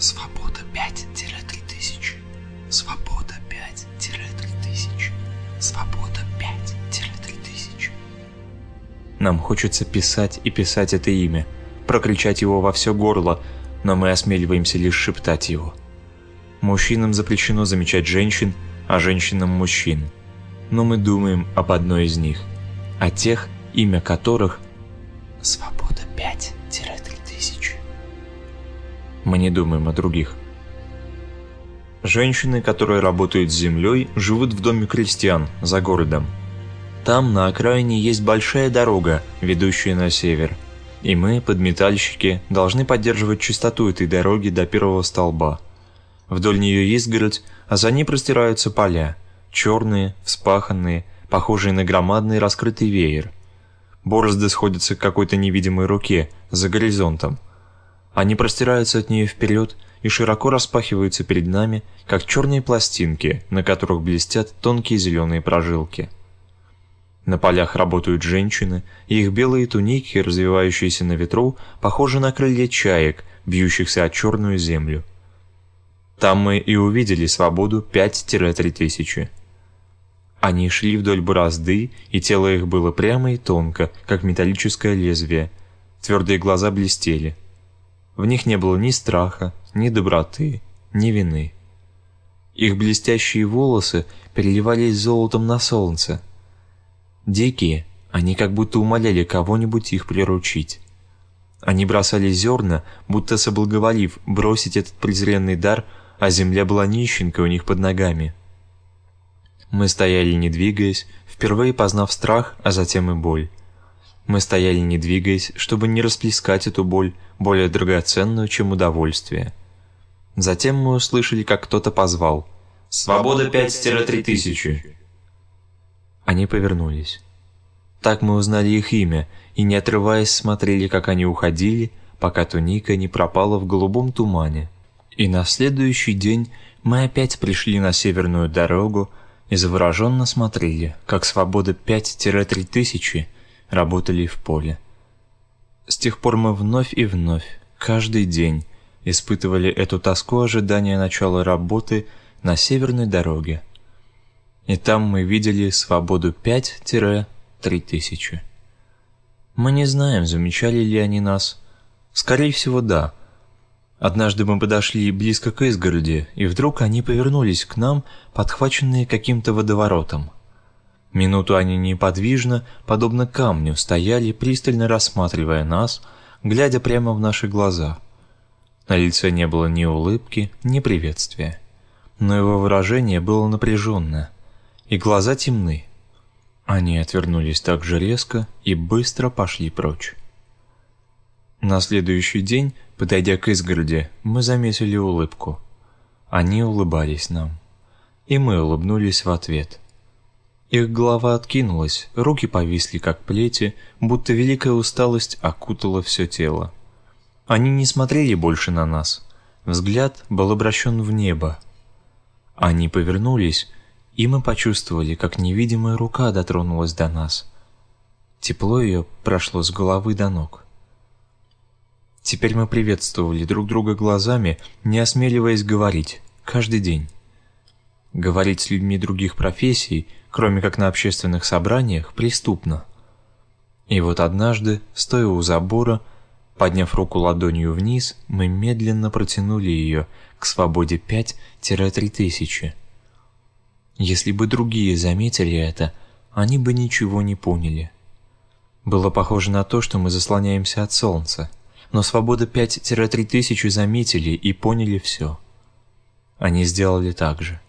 Свобода 5-3000. Свобода 5-3000. Свобода 5-3000. Нам хочется писать и писать это имя, прокричать его во все горло, но мы осмеливаемся лишь шептать его. Мужчинам запрещено замечать женщин, а женщинам – мужчин. Но мы думаем об одной из них, о тех, имя которых Свобода 5-3000. Мы не думаем о других. Женщины, которые работают с землей, живут в доме крестьян, за городом. Там, на окраине, есть большая дорога, ведущая на север. И мы, подметальщики, должны поддерживать чистоту этой дороги до первого столба. Вдоль нее изгородь, а за ней простираются поля. Черные, вспаханные, похожие на громадный раскрытый веер. Борозды сходятся к какой-то невидимой руке, за горизонтом. Они простираются от нее вперед и широко распахиваются перед нами, как черные пластинки, на которых блестят тонкие зеленые прожилки. На полях работают женщины, и их белые туники, развивающиеся на ветру, похожи на крылья чаек, бьющихся о черную землю. Там мы и увидели свободу 5-3 тысячи. Они шли вдоль борозды, и тело их было прямо и тонко, как металлическое лезвие. Твердые глаза блестели. В них не было ни страха, ни доброты, ни вины. Их блестящие волосы переливались золотом на солнце. Дикие, они как будто умоляли кого-нибудь их приручить. Они бросали зерна, будто соблаговолив бросить этот презренный дар, а земля была нищенкой у них под ногами. Мы стояли не двигаясь, впервые познав страх, а затем и боль. Мы стояли не двигаясь, чтобы не расплескать эту боль, более драгоценную, чем удовольствие. Затем мы услышали, как кто-то позвал «Свобода 5-3 тысячи!» Они повернулись. Так мы узнали их имя и, не отрываясь, смотрели, как они уходили, пока туника не пропала в голубом тумане. И на следующий день мы опять пришли на северную дорогу и завороженно смотрели, как свобода 5-3 тысячи работали в поле. С тех пор мы вновь и вновь, каждый день, испытывали эту тоску ожидания начала работы на северной дороге. И там мы видели свободу 5-3 тысячи. Мы не знаем, замечали ли они нас. Скорее всего, да. Однажды мы подошли близко к изгороди, и вдруг они повернулись к нам, подхваченные каким-то водоворотом. Минуту они неподвижно, подобно камню, стояли, пристально рассматривая нас, глядя прямо в наши глаза. На лице не было ни улыбки, ни приветствия. Но его выражение было напряженное, и глаза темны. Они отвернулись так же резко и быстро пошли прочь. На следующий день, подойдя к изгороди, мы заметили улыбку. Они улыбались нам. И мы улыбнулись в ответ. Их голова откинулась, руки повисли как плети, будто великая усталость окутала все тело. Они не смотрели больше на нас. Взгляд был обращен в небо. Они повернулись, и мы почувствовали, как невидимая рука дотронулась до нас. Тепло ее прошло с головы до ног. Теперь мы приветствовали друг друга глазами, не осмеливаясь говорить, каждый день. Говорить с людьми других профессий, кроме как на общественных собраниях, преступно. И вот однажды, стоя у забора, подняв руку ладонью вниз, мы медленно протянули ее к свободе 5-3 тысячи. Если бы другие заметили это, они бы ничего не поняли. Было похоже на то, что мы заслоняемся от солнца, но свобода 5-3 тысячи заметили и поняли все. Они сделали так же.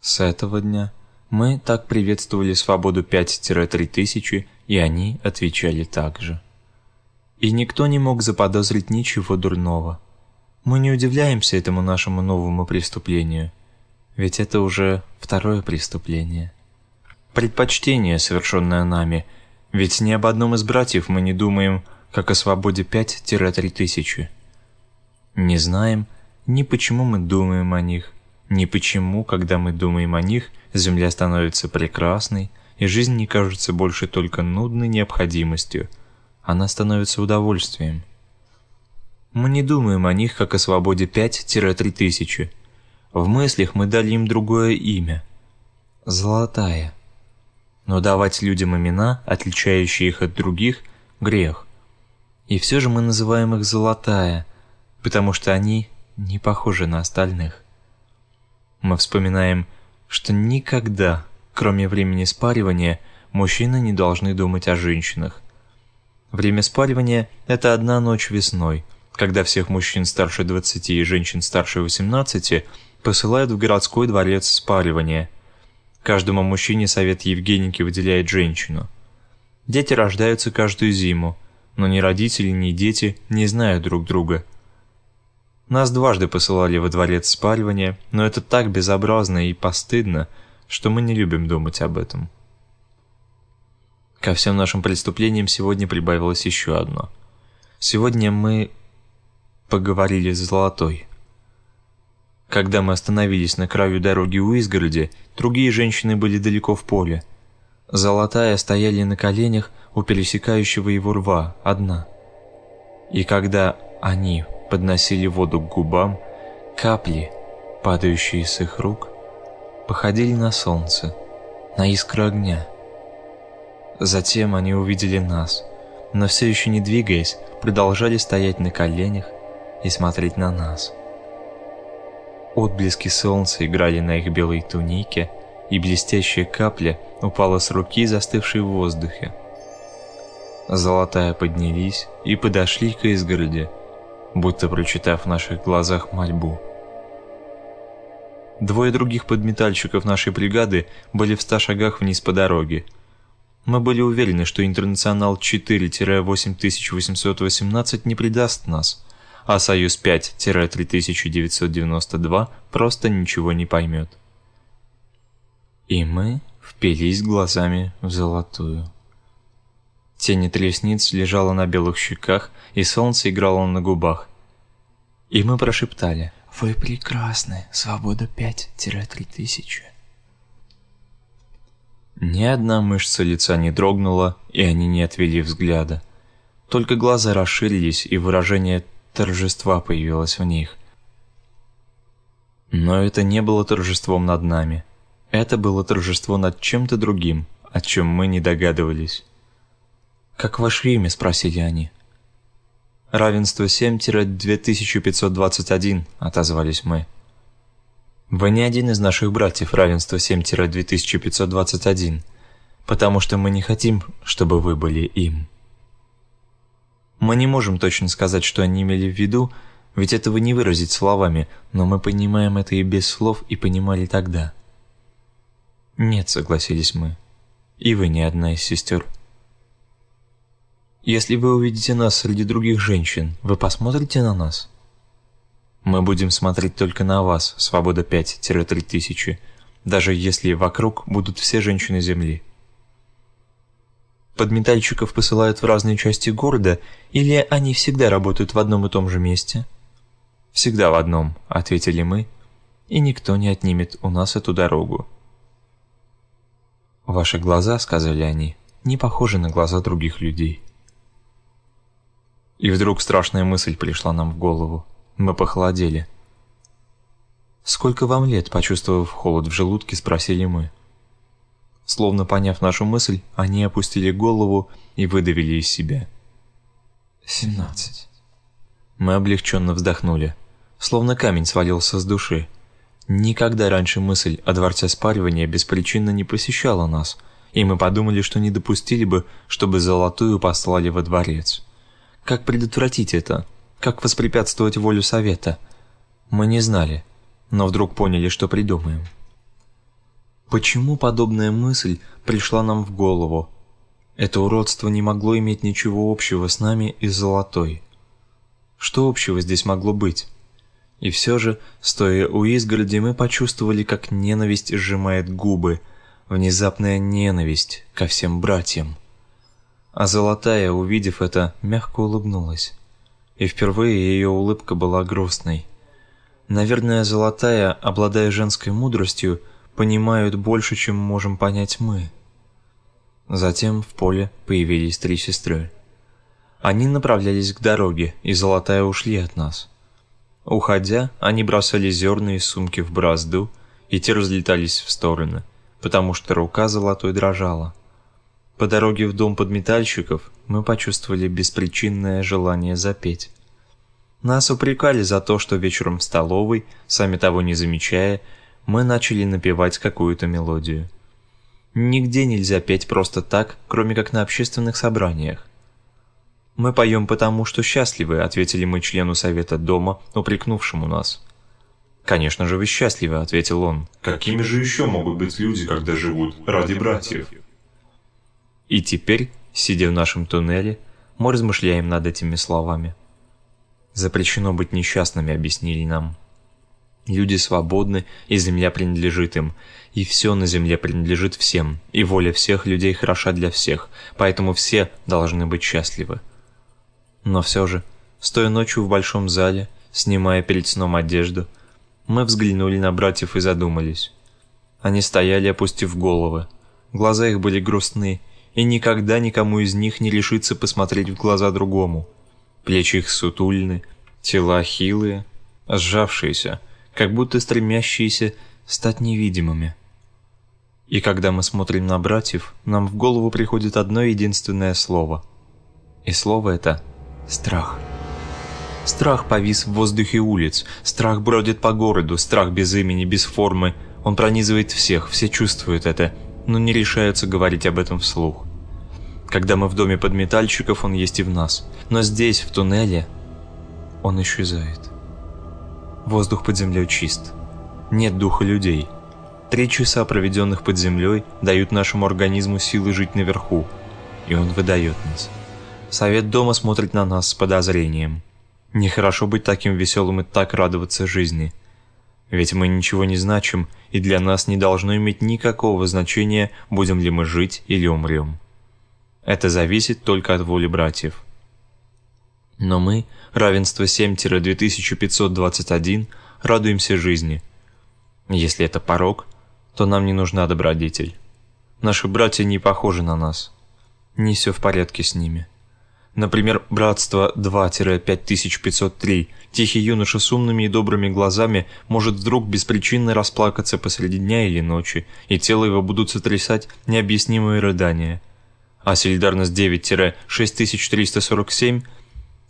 С этого дня мы так приветствовали свободу 5-3 тысячи, и они отвечали так же. И никто не мог заподозрить ничего дурного. Мы не удивляемся этому нашему новому преступлению, ведь это уже второе преступление. Предпочтение, совершенное нами, ведь ни об одном из братьев мы не думаем, как о свободе 5-3 тысячи. Не знаем ни почему мы думаем о них, ни почему, когда мы думаем о них, земля становится прекрасной, и жизнь не кажется больше только нудной необходимостью, она становится удовольствием. Мы не думаем о них, как о свободе 5-3000. В мыслях мы дали им другое имя – «Золотая». Но давать людям имена, отличающие их от других – грех. И все же мы называем их «Золотая», потому что они не похожи на остальных. Мы вспоминаем, что никогда, кроме времени спаривания, мужчины не должны думать о женщинах. Время спаривания – это одна ночь весной, когда всех мужчин старше 20 и женщин старше 18 посылают в городской дворец спаривания. Каждому мужчине совет Евгеники выделяет женщину. Дети рождаются каждую зиму, но ни родители, ни дети не знают друг друга – нас дважды посылали во дворец спаривания, но это так безобразно и постыдно, что мы не любим думать об этом. Ко всем нашим преступлениям сегодня прибавилось еще одно. Сегодня мы поговорили с Золотой. Когда мы остановились на краю дороги у изгороди, другие женщины были далеко в поле. Золотая стояли на коленях у пересекающего его рва, одна. И когда они подносили воду к губам, капли, падающие с их рук, походили на солнце, на искры огня. Затем они увидели нас, но все еще не двигаясь, продолжали стоять на коленях и смотреть на нас. Отблески солнца играли на их белой тунике, и блестящая капля упала с руки, застывшей в воздухе. Золотая поднялись и подошли к изгороди, будто прочитав в наших глазах мольбу. Двое других подметальщиков нашей бригады были в ста шагах вниз по дороге. Мы были уверены, что Интернационал 4-8818 не предаст нас, а Союз 5-3992 просто ничего не поймет. И мы впились глазами в золотую. Тень от ресниц лежала на белых щеках, и солнце играло на губах. И мы прошептали «Вы прекрасны, свобода 5-3000». Ни одна мышца лица не дрогнула, и они не отвели взгляда. Только глаза расширились, и выражение торжества появилось в них. Но это не было торжеством над нами. Это было торжество над чем-то другим, о чем мы не догадывались. «Как ваше имя?» – спросили они. «Равенство 7-2521», – отозвались мы. «Вы не один из наших братьев равенство 7-2521, потому что мы не хотим, чтобы вы были им». Мы не можем точно сказать, что они имели в виду, ведь этого не выразить словами, но мы понимаем это и без слов, и понимали тогда. «Нет», — согласились мы, — «и вы не одна из сестер». Если вы увидите нас среди других женщин, вы посмотрите на нас? Мы будем смотреть только на вас, свобода 5-3000, даже если вокруг будут все женщины Земли. Подметальщиков посылают в разные части города, или они всегда работают в одном и том же месте? Всегда в одном, ответили мы, и никто не отнимет у нас эту дорогу. Ваши глаза, сказали они, не похожи на глаза других людей. И вдруг страшная мысль пришла нам в голову. Мы похолодели. «Сколько вам лет?» – почувствовав холод в желудке, спросили мы. Словно поняв нашу мысль, они опустили голову и выдавили из себя. «Семнадцать». Мы облегченно вздохнули. Словно камень свалился с души. Никогда раньше мысль о дворце спаривания беспричинно не посещала нас, и мы подумали, что не допустили бы, чтобы золотую послали во дворец. Как предотвратить это? Как воспрепятствовать волю совета? Мы не знали, но вдруг поняли, что придумаем. Почему подобная мысль пришла нам в голову? Это уродство не могло иметь ничего общего с нами и золотой. Что общего здесь могло быть? И все же, стоя у изгороди, мы почувствовали, как ненависть сжимает губы, внезапная ненависть ко всем братьям. А Золотая, увидев это, мягко улыбнулась. И впервые ее улыбка была грустной. Наверное, Золотая, обладая женской мудростью, понимают больше, чем можем понять мы. Затем в поле появились три сестры. Они направлялись к дороге, и Золотая ушли от нас. Уходя, они бросали зерна из сумки в бразду, и те разлетались в стороны, потому что рука Золотой дрожала. По дороге в дом подметальщиков мы почувствовали беспричинное желание запеть. Нас упрекали за то, что вечером в столовой, сами того не замечая, мы начали напевать какую-то мелодию. Нигде нельзя петь просто так, кроме как на общественных собраниях. «Мы поем потому, что счастливы», — ответили мы члену совета дома, упрекнувшему нас. «Конечно же вы счастливы», — ответил он. «Какими же еще могут быть люди, когда живут ради братьев?» И теперь, сидя в нашем туннеле, мы размышляем над этими словами. Запрещено быть несчастными, объяснили нам. Люди свободны, и земля принадлежит им, и все на земле принадлежит всем, и воля всех людей хороша для всех, поэтому все должны быть счастливы. Но все же, стоя ночью в большом зале, снимая перед сном одежду, мы взглянули на братьев и задумались. Они стояли, опустив головы. Глаза их были грустны, и никогда никому из них не решится посмотреть в глаза другому. Плечи их сутульны, тела хилые, сжавшиеся, как будто стремящиеся стать невидимыми. И когда мы смотрим на братьев, нам в голову приходит одно единственное слово. И слово это – страх. Страх повис в воздухе улиц, страх бродит по городу, страх без имени, без формы. Он пронизывает всех, все чувствуют это, но не решаются говорить об этом вслух. Когда мы в доме подметальщиков, он есть и в нас. Но здесь, в туннеле, он исчезает. Воздух под землей чист. Нет духа людей. Три часа, проведенных под землей, дают нашему организму силы жить наверху. И он выдает нас. Совет дома смотрит на нас с подозрением. Нехорошо быть таким веселым и так радоваться жизни. Ведь мы ничего не значим, и для нас не должно иметь никакого значения, будем ли мы жить или умрем. Это зависит только от воли братьев. Но мы, равенство 7-2521, радуемся жизни. Если это порог, то нам не нужна добродетель. Наши братья не похожи на нас. Не все в порядке с ними. Например, братство 2-5503, тихий юноша с умными и добрыми глазами может вдруг беспричинно расплакаться посреди дня или ночи, и тело его будут сотрясать необъяснимые рыдания. А солидарность 9-6347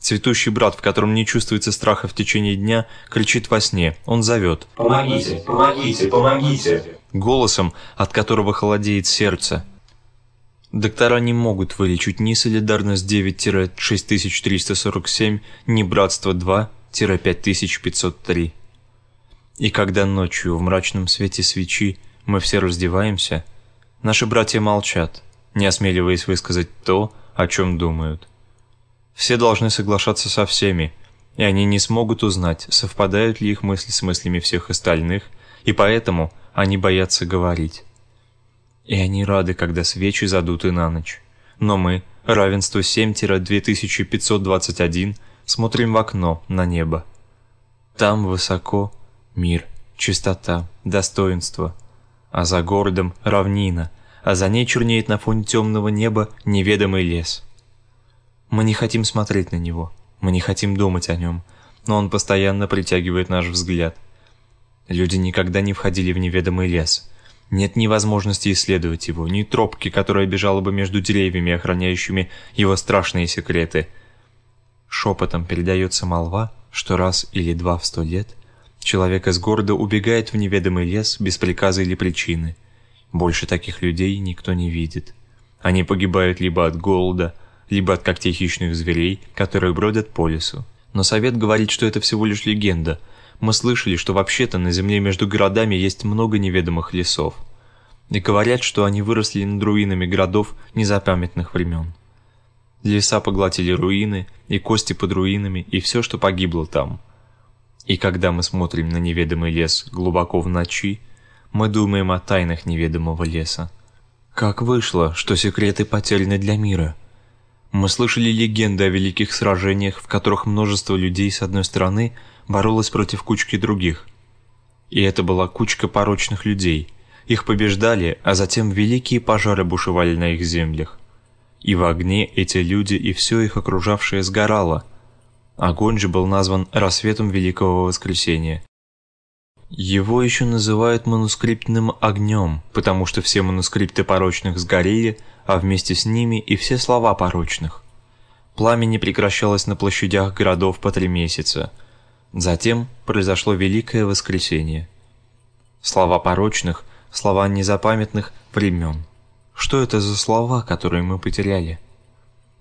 Цветущий брат, в котором не чувствуется страха в течение дня, кричит во сне. Он зовет. «Помогите! Помогите! Помогите!» Голосом, от которого холодеет сердце. Доктора не могут вылечить ни солидарность 9-6347, ни братство 2-5503. И когда ночью в мрачном свете свечи мы все раздеваемся, наши братья молчат, не осмеливаясь высказать то, о чем думают. Все должны соглашаться со всеми, и они не смогут узнать, совпадают ли их мысли с мыслями всех остальных, и поэтому они боятся говорить. И они рады, когда свечи задуты на ночь. Но мы, равенство 7-2521, смотрим в окно на небо. Там высоко мир, чистота, достоинство, а за городом равнина, а за ней чернеет на фоне темного неба неведомый лес – мы не хотим смотреть на него, мы не хотим думать о нем, но он постоянно притягивает наш взгляд. Люди никогда не входили в неведомый лес. Нет ни возможности исследовать его, ни тропки, которая бежала бы между деревьями, охраняющими его страшные секреты. Шепотом передается молва, что раз или два в сто лет человек из города убегает в неведомый лес без приказа или причины. Больше таких людей никто не видит. Они погибают либо от голода, либо от когтей хищных зверей, которые бродят по лесу. Но совет говорит, что это всего лишь легенда. Мы слышали, что вообще-то на земле между городами есть много неведомых лесов. И говорят, что они выросли над руинами городов незапамятных времен. Леса поглотили руины, и кости под руинами, и все, что погибло там. И когда мы смотрим на неведомый лес глубоко в ночи, мы думаем о тайнах неведомого леса. Как вышло, что секреты потеряны для мира – мы слышали легенды о великих сражениях, в которых множество людей с одной стороны боролось против кучки других. И это была кучка порочных людей. Их побеждали, а затем великие пожары бушевали на их землях. И в огне эти люди и все их окружавшее сгорало. Огонь же был назван рассветом Великого Воскресения. Его еще называют манускриптным огнем, потому что все манускрипты порочных сгорели, а вместе с ними и все слова порочных. Пламя не прекращалось на площадях городов по три месяца. Затем произошло Великое Воскресение. Слова порочных, слова незапамятных времен. Что это за слова, которые мы потеряли?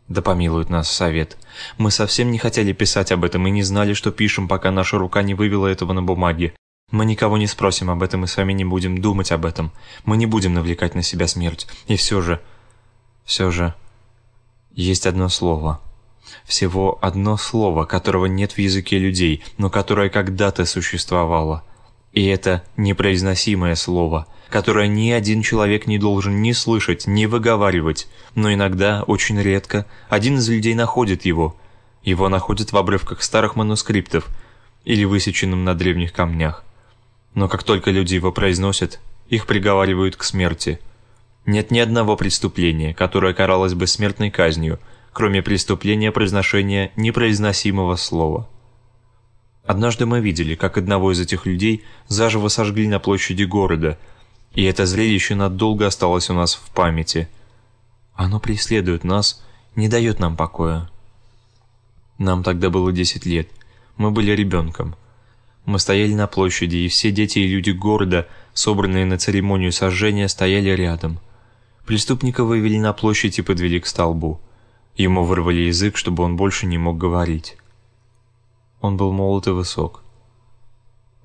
Да помилует нас совет. Мы совсем не хотели писать об этом и не знали, что пишем, пока наша рука не вывела этого на бумаге. Мы никого не спросим об этом и сами не будем думать об этом. Мы не будем навлекать на себя смерть. И все же... Все же... Есть одно слово. Всего одно слово, которого нет в языке людей, но которое когда-то существовало. И это непроизносимое слово, которое ни один человек не должен ни слышать, ни выговаривать, но иногда, очень редко, один из людей находит его. Его находят в обрывках старых манускриптов или высеченном на древних камнях. Но как только люди его произносят, их приговаривают к смерти. Нет ни одного преступления, которое каралось бы смертной казнью, кроме преступления произношения непроизносимого слова. Однажды мы видели, как одного из этих людей заживо сожгли на площади города, и это зрелище надолго осталось у нас в памяти. Оно преследует нас, не дает нам покоя. Нам тогда было 10 лет, мы были ребенком – мы стояли на площади, и все дети и люди города, собранные на церемонию сожжения, стояли рядом. Преступника вывели на площадь и подвели к столбу. Ему вырвали язык, чтобы он больше не мог говорить. Он был молод и высок.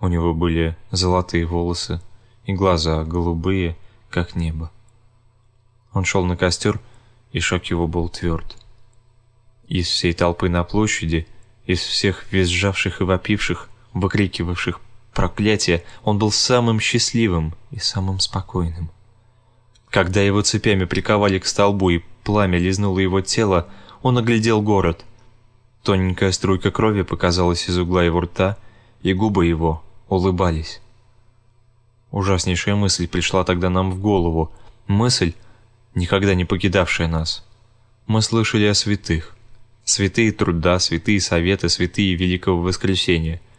У него были золотые волосы и глаза голубые, как небо. Он шел на костер, и шаг его был тверд. Из всей толпы на площади, из всех визжавших и вопивших, выкрикивавших проклятия, он был самым счастливым и самым спокойным. Когда его цепями приковали к столбу и пламя лизнуло его тело, он оглядел город. Тоненькая струйка крови показалась из угла его рта, и губы его улыбались. Ужаснейшая мысль пришла тогда нам в голову, мысль, никогда не покидавшая нас. Мы слышали о святых. Святые труда, святые советы, святые Великого Воскресения –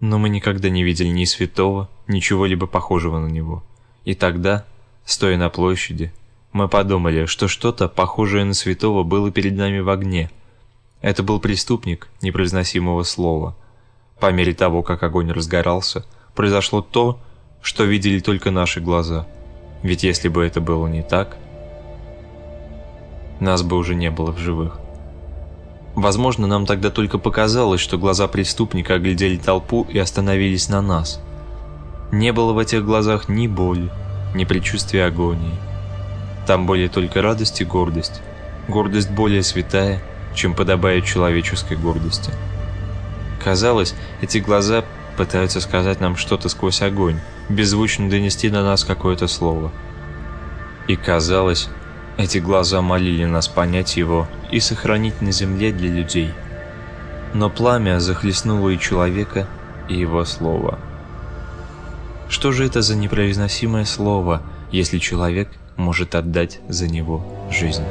но мы никогда не видели ни святого, ничего либо похожего на него. И тогда, стоя на площади, мы подумали, что что-то похожее на святого было перед нами в огне. Это был преступник непроизносимого слова. По мере того, как огонь разгорался, произошло то, что видели только наши глаза. Ведь если бы это было не так, нас бы уже не было в живых. Возможно, нам тогда только показалось, что глаза преступника оглядели толпу и остановились на нас. Не было в этих глазах ни боли, ни предчувствия агонии. Там были только радость и гордость. Гордость более святая, чем подобает человеческой гордости. Казалось, эти глаза пытаются сказать нам что-то сквозь огонь, беззвучно донести до нас какое-то слово. И казалось, эти глаза молили нас понять его и сохранить на земле для людей. Но пламя захлестнуло и человека, и его слово. Что же это за непроизносимое слово, если человек может отдать за него жизнь?